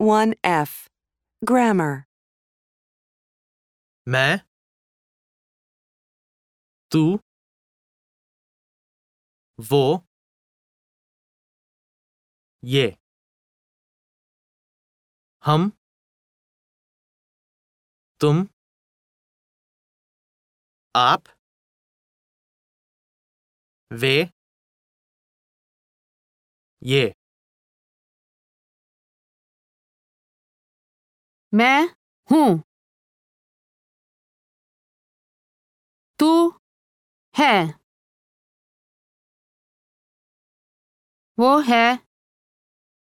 1F. Grammar. मैं तू वो ये हम तुम आप वे ये मैं हूँ। तू है। वो है।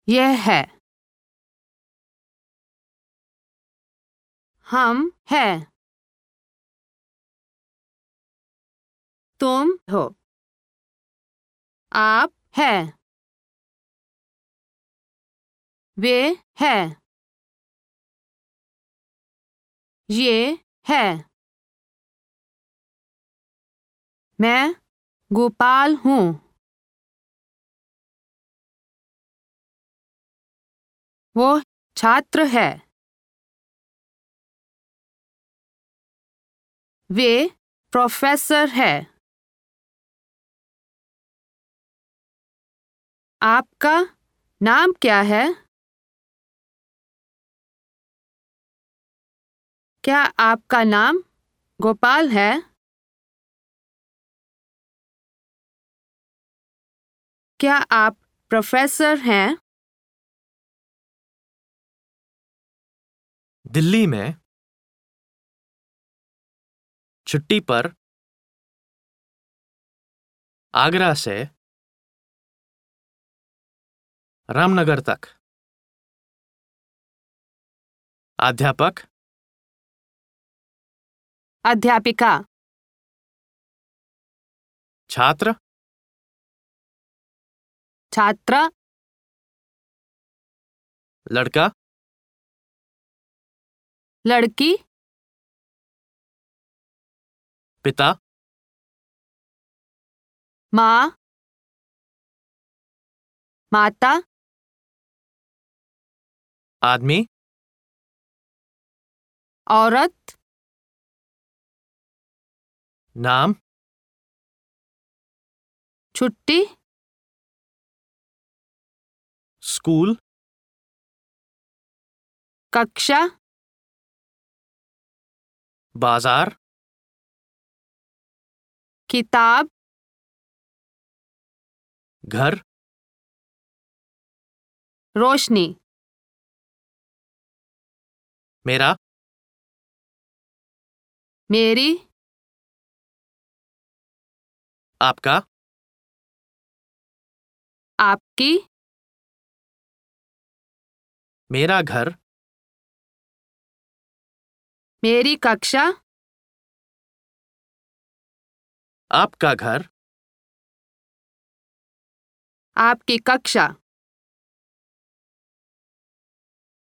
यह है। हम है। तुम हो। आप है। वे है। ये है। मैं गोपाल हूँ। वो छात्र है। वे प्रोफेसर है। आपका नाम क्या है? क्या आपका नाम गोपाल है? क्या आप प्रोफेसर हैं? दिल्ली में छुट्टी पर आगरा से रामनगर तक। अध्यापक अध्यापिका। छात्र। छात्रा। लड़का। लड़की। पिता। माँ। माता। आदमी। औरत। नाम? छुट्टी? स्कूल? कक्षा? बाज़ार? किताब? घर? रोशनी? मेरा? मेरी? आपका? आपकी? मेरा घर? मेरी कक्षा? आपका घर? आपकी कक्षा?